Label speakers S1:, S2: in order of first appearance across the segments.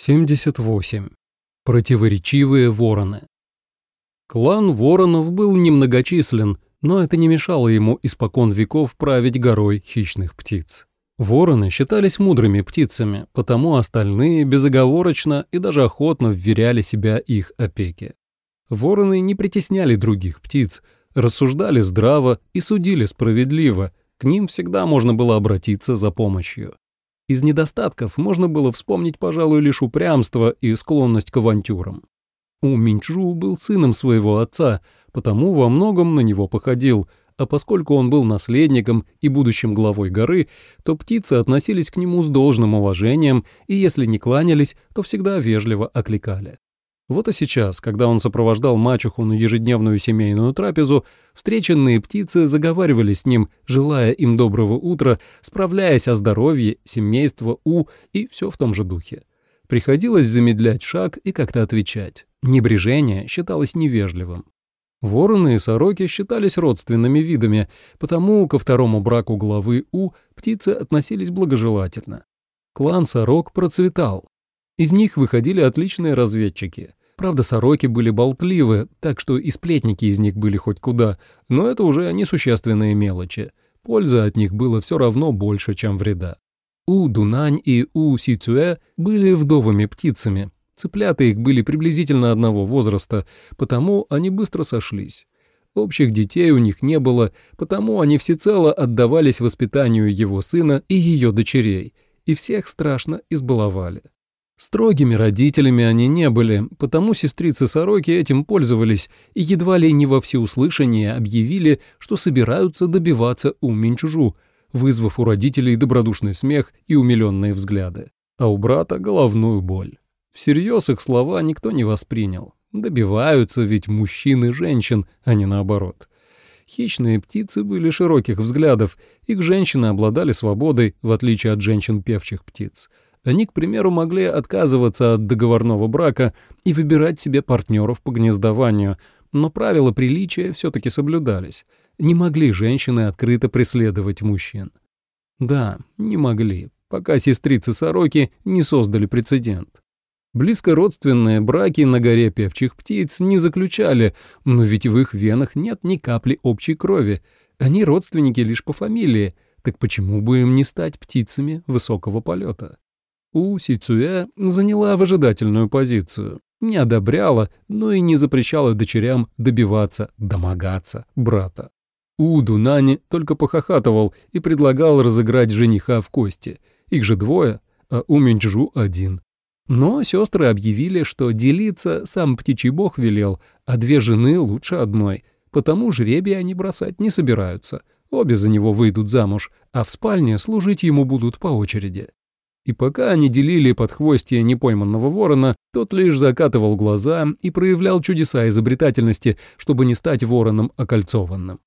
S1: 78. Противоречивые вороны. Клан воронов был немногочислен, но это не мешало ему испокон веков править горой хищных птиц. Вороны считались мудрыми птицами, потому остальные безоговорочно и даже охотно вверяли себя их опеке. Вороны не притесняли других птиц, рассуждали здраво и судили справедливо, к ним всегда можно было обратиться за помощью. Из недостатков можно было вспомнить, пожалуй, лишь упрямство и склонность к авантюрам. У Минчжу был сыном своего отца, потому во многом на него походил, а поскольку он был наследником и будущим главой горы, то птицы относились к нему с должным уважением и если не кланялись, то всегда вежливо окликали. Вот и сейчас, когда он сопровождал мачеху на ежедневную семейную трапезу, встреченные птицы заговаривали с ним, желая им доброго утра, справляясь о здоровье, семейства У и все в том же духе. Приходилось замедлять шаг и как-то отвечать. Небрежение считалось невежливым. Вороны и сороки считались родственными видами, потому ко второму браку главы У птицы относились благожелательно. Клан сорок процветал. Из них выходили отличные разведчики. Правда, сороки были болтливы, так что и сплетники из них были хоть куда, но это уже несущественные мелочи. Польза от них было все равно больше, чем вреда. У Дунань и У Сицуэ были вдовыми птицами. Цыплята их были приблизительно одного возраста, потому они быстро сошлись. Общих детей у них не было, потому они всецело отдавались воспитанию его сына и ее дочерей, и всех страшно избаловали. Строгими родителями они не были, потому сестрицы-сороки этим пользовались и едва ли не во всеуслышание объявили, что собираются добиваться у Минчужу, вызвав у родителей добродушный смех и умиленные взгляды, а у брата головную боль. Всерьез их слова никто не воспринял. Добиваются ведь мужчин и женщин, а не наоборот. Хищные птицы были широких взглядов, их женщины обладали свободой, в отличие от женщин певчих птиц — они, к примеру, могли отказываться от договорного брака и выбирать себе партнеров по гнездованию, но правила приличия все-таки соблюдались. Не могли женщины открыто преследовать мужчин. Да, не могли, пока сестрицы-сороки не создали прецедент. Близкородственные браки на горе певчих птиц не заключали, но ведь в их венах нет ни капли общей крови. Они родственники лишь по фамилии, так почему бы им не стать птицами высокого полета? У Сицуэ заняла выжидательную позицию. Не одобряла, но и не запрещала дочерям добиваться, домогаться брата. У Дунани только похохатывал и предлагал разыграть жениха в кости. Их же двое, а у Минчжу один. Но сестры объявили, что делиться сам птичий бог велел, а две жены лучше одной, потому жребий они бросать не собираются. Обе за него выйдут замуж, а в спальне служить ему будут по очереди. И пока они делили подхвостье непойманного ворона, тот лишь закатывал глаза и проявлял чудеса изобретательности, чтобы не стать вороном окольцованным.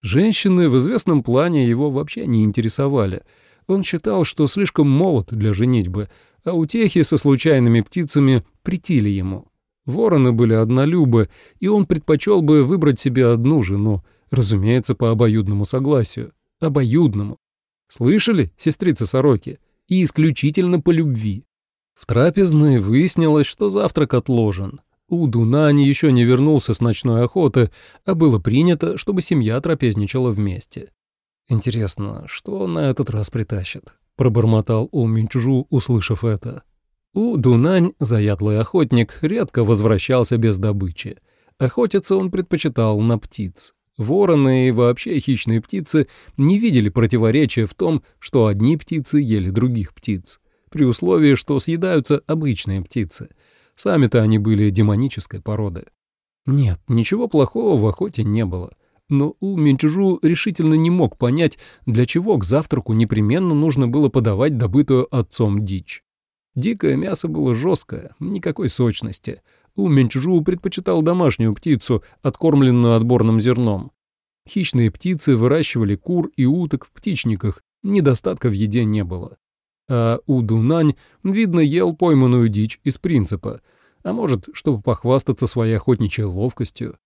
S1: Женщины в известном плане его вообще не интересовали. Он считал, что слишком молод для женитьбы, а утехи со случайными птицами притили ему. Вороны были однолюбы, и он предпочел бы выбрать себе одну жену, разумеется, по обоюдному согласию. Обоюдному. Слышали, сестрица Сороки? И исключительно по любви. В трапезной выяснилось, что завтрак отложен. У Дунани еще не вернулся с ночной охоты, а было принято, чтобы семья трапезничала вместе. «Интересно, что на этот раз притащит?» — пробормотал У Минчжу, услышав это. У Дунань, заядлый охотник, редко возвращался без добычи. Охотиться он предпочитал на птиц. Вороны и вообще хищные птицы не видели противоречия в том, что одни птицы ели других птиц, при условии, что съедаются обычные птицы. Сами-то они были демонической породы. Нет, ничего плохого в охоте не было. Но У Минчжу решительно не мог понять, для чего к завтраку непременно нужно было подавать добытую отцом дичь. Дикое мясо было жесткое, никакой сочности, у Менчжу предпочитал домашнюю птицу, откормленную отборным зерном. Хищные птицы выращивали кур и уток в птичниках, недостатка в еде не было. А у Дунань, видно, ел пойманную дичь из принципа, а может, чтобы похвастаться своей охотничьей ловкостью.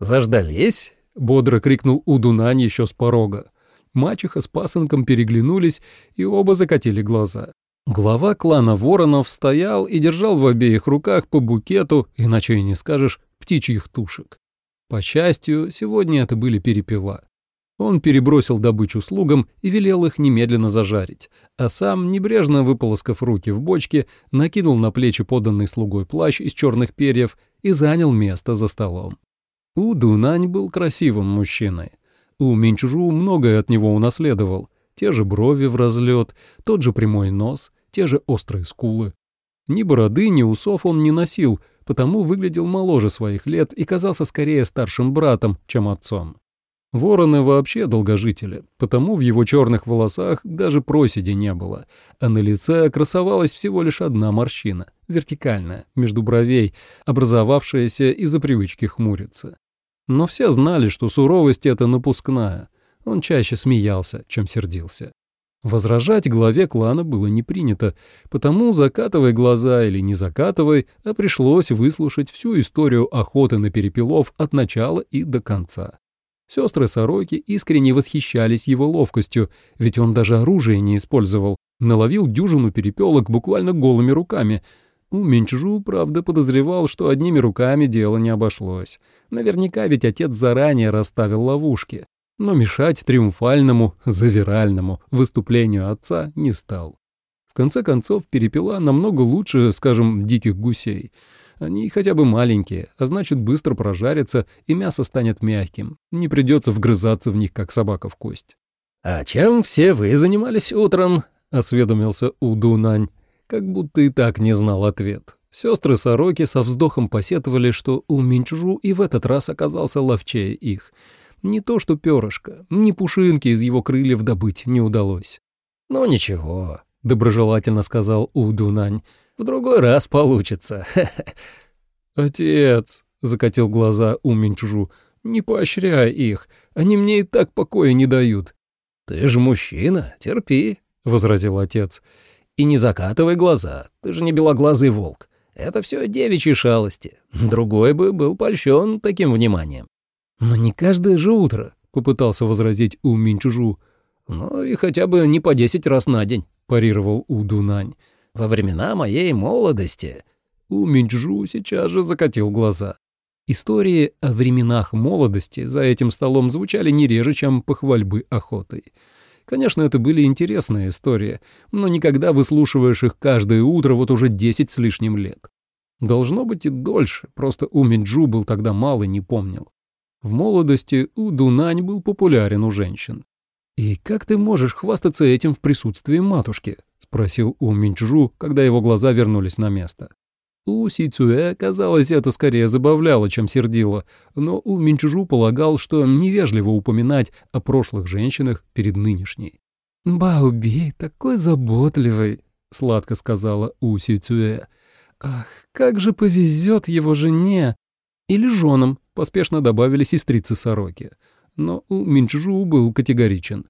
S2: «Заждались?» — бодро крикнул Удунань еще с порога.
S1: Мачеха с пасынком переглянулись и оба закатили глаза. Глава клана воронов стоял и держал в обеих руках по букету, иначе и не скажешь, птичьих тушек. По счастью, сегодня это были перепела. Он перебросил добычу слугам и велел их немедленно зажарить, а сам, небрежно выполоскав руки в бочке, накинул на плечи поданный слугой плащ из черных перьев и занял место за столом. У Дунань был красивым мужчиной. У Минчжу многое от него унаследовал. Те же брови в разлет, тот же прямой нос, те же острые скулы. Ни бороды, ни усов он не носил, потому выглядел моложе своих лет и казался скорее старшим братом, чем отцом. Вороны вообще долгожители, потому в его черных волосах даже проседи не было, а на лице красовалась всего лишь одна морщина, вертикальная, между бровей, образовавшаяся из-за привычки хмуриться. Но все знали, что суровость — это напускная. Он чаще смеялся, чем сердился. Возражать главе клана было не принято, потому закатывай глаза или не закатывай, а пришлось выслушать всю историю охоты на перепелов от начала и до конца. Сестры Сороки искренне восхищались его ловкостью, ведь он даже оружие не использовал, наловил дюжину перепелок буквально голыми руками. У Минчжу, правда, подозревал, что одними руками дело не обошлось. Наверняка ведь отец заранее расставил ловушки. Но мешать триумфальному, завиральному выступлению отца не стал. В конце концов, перепела намного лучше, скажем, диких гусей — они хотя бы маленькие, а значит, быстро прожарятся, и мясо станет мягким. Не придется вгрызаться в них, как собака в кость.
S2: «А чем все вы занимались утром?» — осведомился Удунань,
S1: как будто и так не знал ответ. Сестры Сороки со вздохом посетовали, что у Минчжу и в этот раз оказался ловчее их. Не то что перышко, ни пушинки из его крыльев добыть не удалось.
S2: «Ну ничего», — доброжелательно сказал Удунань, — в другой раз получится.
S1: Отец, закатил глаза у Минчжу, не поощряй их, они мне и так покоя не дают.
S2: Ты же мужчина, терпи, возразил отец. И не закатывай глаза, ты же не белоглазый волк. Это все девичьи шалости. Другой бы был польщен таким вниманием.
S1: Но не каждое же утро, попытался возразить У Минчужу.
S2: Ну и хотя бы не по десять раз на день, парировал У Дунань. Во времена моей молодости...»
S1: У Минджу сейчас же закатил глаза. Истории о временах молодости за этим столом звучали не реже, чем похвальбы охотой. Конечно, это были интересные истории, но никогда выслушиваешь их каждое утро вот уже десять с лишним лет. Должно быть и дольше, просто у Минджу был тогда мал и не помнил. В молодости у Дунань был популярен у женщин. «И как ты можешь хвастаться этим в присутствии матушки?» — спросил У Минчжу, когда его глаза вернулись на место. У Си Цюэ, казалось, это скорее забавляло, чем сердило, но У Минчжу полагал, что невежливо упоминать о прошлых женщинах перед нынешней. «Баоби такой заботливый», — сладко сказала У Си Цюэ. «Ах, как же повезет его жене!» «Или женам», — поспешно добавили сестрицы Сороки. Но У Минчжу был категоричен.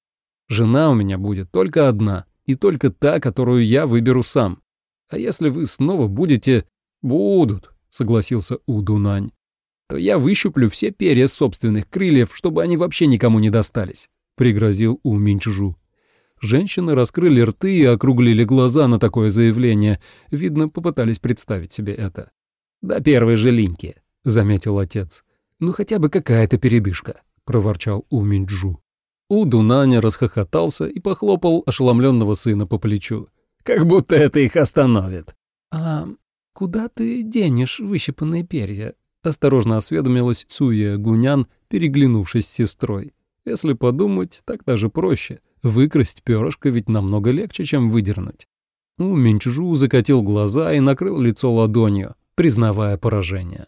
S1: «Жена у меня будет только одна, и только та, которую я выберу сам. А если вы снова будете... Будут, согласился Удунань. То я выщуплю все перья собственных крыльев, чтобы они вообще никому не достались, пригрозил У Минчжу. Женщины раскрыли рты и округлили глаза на такое заявление. Видно, попытались представить себе это. «До первой же линьки», — заметил отец. «Ну хотя бы какая-то передышка», — проворчал У Минчжу. У Дунаня расхохотался и похлопал ошеломленного сына по плечу.
S2: «Как будто это их остановит».
S1: «А куда ты денешь выщипанные перья?» — осторожно осведомилась Цуя Гунян, переглянувшись с сестрой. «Если подумать, так даже проще. Выкрасть перышко ведь намного легче, чем выдернуть». У Минчжу закатил глаза и накрыл лицо ладонью, признавая поражение.